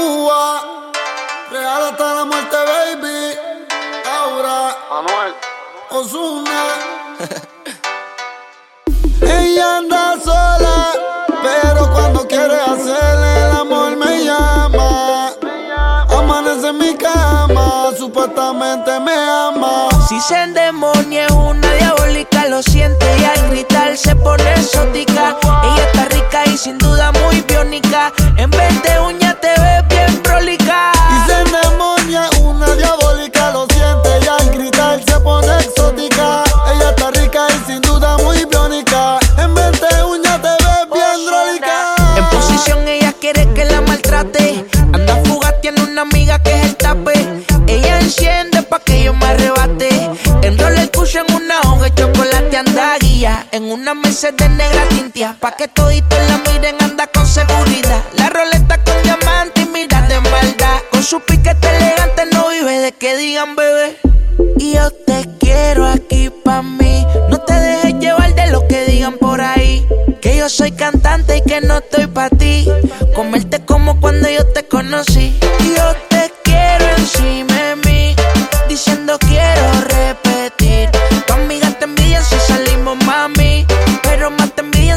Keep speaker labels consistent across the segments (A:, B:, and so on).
A: Ua, real hasta la muerte, baby. Ahora,
B: Manuel.
A: Osuna. Ella anda sola, pero cuando quiere hacerle el amor me llama. Amanece en mi cama, supuestamente me ama.
C: Si se endemonia es una diabólica, lo siente y al gritar se pone En
A: una
C: mesa de negra tintia. Pa' que toditos la miren, anda con seguridad. La roleta con diamante y mira de maldad. Con su piquete elegante no vive de que digan bebé. Y yo te quiero aquí pa' mí. No te dejes llevar de lo que digan por ahí. Que yo soy cantante y que no estoy pa' ti. Comerte como cuando yo te conocí. Y yo te quiero encima de mí. Diciendo quiero repetir.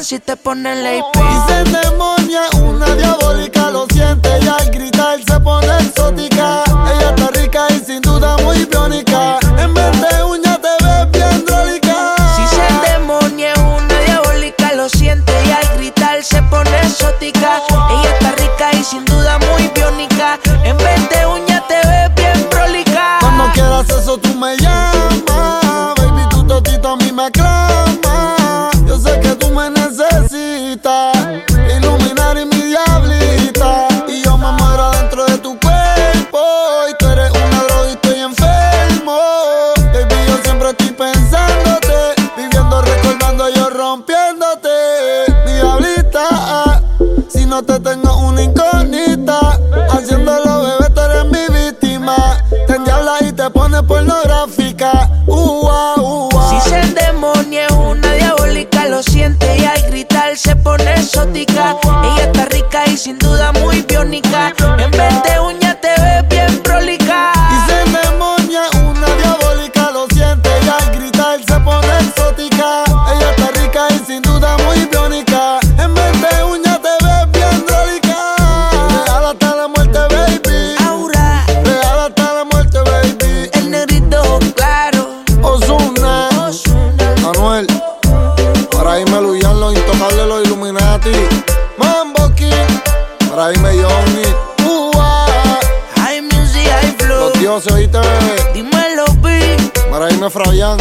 C: Si te IP.
A: Y se endemonia, una diabólica, lo siente y al gritar se pone exótica. Ella está rica y sin duda muy biónica. En vez de uña te ves bien drólica.
C: Si se endemonia es una diabólica, lo siente y al gritar se pone exótica. Ella está rica y sin duda muy biónica. En vez de uña te ves bien prolica.
A: Cuando quieras eso tú me llamas. Baby, tu totito a mí me aclama. Rompiéndote. Diablita. Si no te tengo una incógnita. Haciéndolo, bebé, tú eres mi víctima. Te endiabla y te pone pornográfica. Ua, ua.
C: Si se endemonia es una diabólica, lo siente y al gritar se pone exótica. Ella está rica y sin duda muy biónica. En vez de
A: Illuminati. Mambo King. Para irme Johnny. Ua.
C: High music, high flow.
A: Los dioses, oíste, bebé.
C: Dímelo, B.
A: Para irme Fabián.